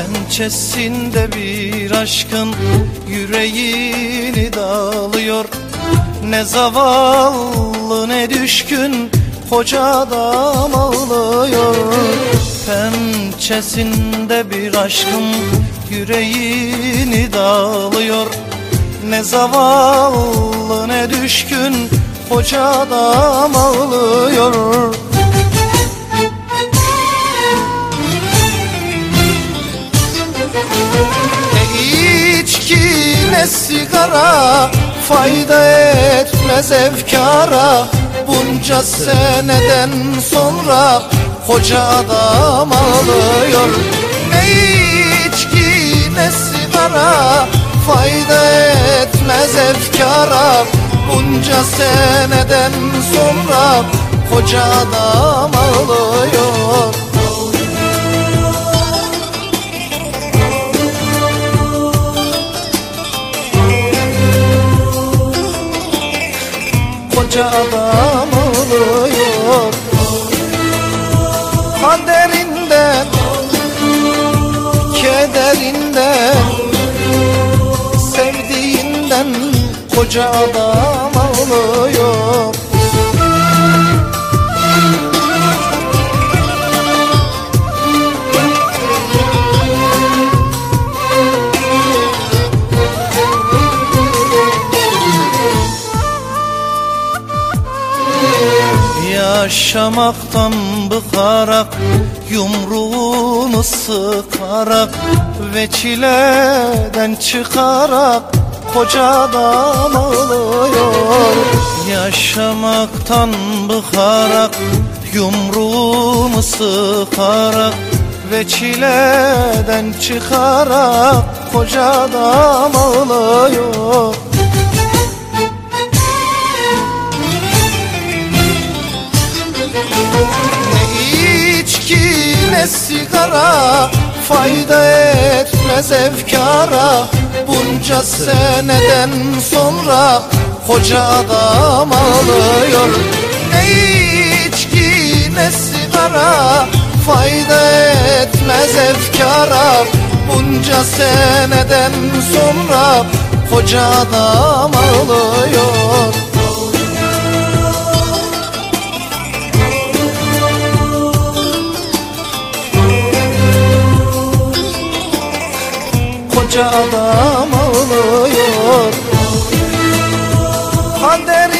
Pençesinde bir aşkın yüreğini dağılıyor. Ne zavallı ne düşkün koca adam ağlıyor. Pençesinde bir aşkın yüreğini dağılıyor. Ne zavallı ne düşkün koca adam ağlıyor sigara fayda etmez efkara. Bunca seneden sonra koca adam ağlıyor. Ne içki ne sigara fayda etmez efkara. Bunca seneden sonra koca adam ağlıyor koca adam oluyor. Kaderinden, kederinden Sevdiğinden koca adam Yaşamaktan bıkarak Yumruğunu sıkarak Ve çileden çıkarak Koca adam ağlıyor Yaşamaktan bıkarak Yumruğunu sıkarak Ve çileden çıkarak Koca adam ne sigara fayda etmez efkara. Bunca seneden sonra koca adam ağlıyor. Ne içki ne sigara fayda etmez efkara. Bunca seneden sonra koca adam ağlıyor koca adam ağlıyor. Kaderin